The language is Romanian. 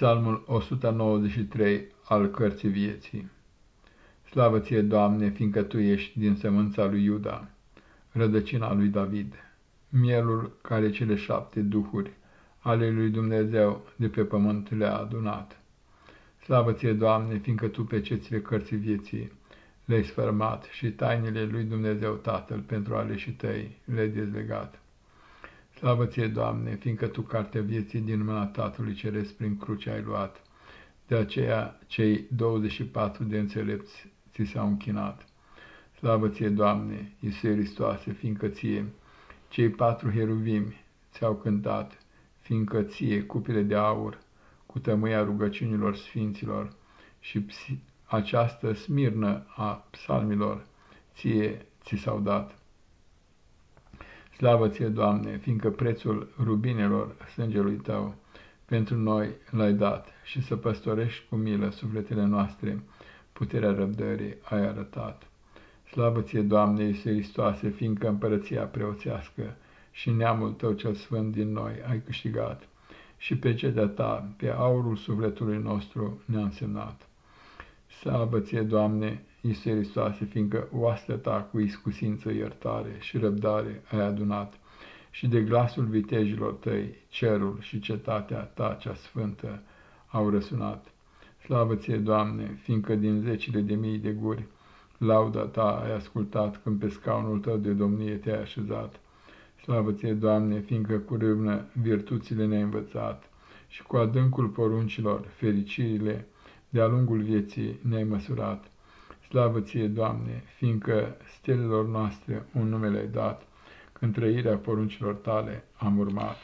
Psalmul 193 al cărții vieții Slavă ție, Doamne, fiindcă Tu ești din sămânța lui Iuda, rădăcina lui David, mielul care cele șapte duhuri ale lui Dumnezeu de pe pământ le-a adunat. Slavă ție, Doamne, fiindcă Tu pe cețile cărții vieții le-ai sfărmat și tainele lui Dumnezeu Tatăl pentru aleșii tăi le-ai dezlegat. Slavă ție, Doamne, fiindcă Tu cartea vieții din mâna Tatălui Ceresc prin cruce ai luat. De aceea cei 24 de înțelepți ți s-au închinat. Slavă ție, Doamne, Iisuse Hristoase, fiindcă ție cei patru heruvimi ți-au cântat, fiindcă ție cupile de aur cu tămâia rugăciunilor sfinților și această smirnă a psalmilor ție ți s-au dat. Slavă ție, Doamne, fiindcă prețul rubinelor sângelui Tău pentru noi l-ai dat și să păstorești cu milă sufletele noastre, puterea răbdării ai arătat. Slavă ție, Doamne, Iisuse Hristoase, fiindcă împărăția preoțească și neamul Tău cel sfânt din noi ai câștigat și pe cedea Ta, pe aurul sufletului nostru ne-a însemnat. Slavă ție, Doamne, Iisuse Hristoase, fiindcă oastea ta cu iscusință, iertare și răbdare ai adunat, și de glasul vitejilor tăi, cerul și cetatea ta cea sfântă au răsunat. Slavă ție, Doamne, fiindcă din zecile de mii de guri, lauda ta ai ascultat când pe scaunul tău de domnie te-ai așezat. Slavă ție, Doamne, fiindcă cu râvnă virtuțile ne-ai învățat și cu adâncul poruncilor fericirile de-a lungul vieții ne-ai măsurat. Slavă ție, Doamne, fiindcă stelelor noastre un nume le-ai dat, când trăirea poruncilor tale am urmat.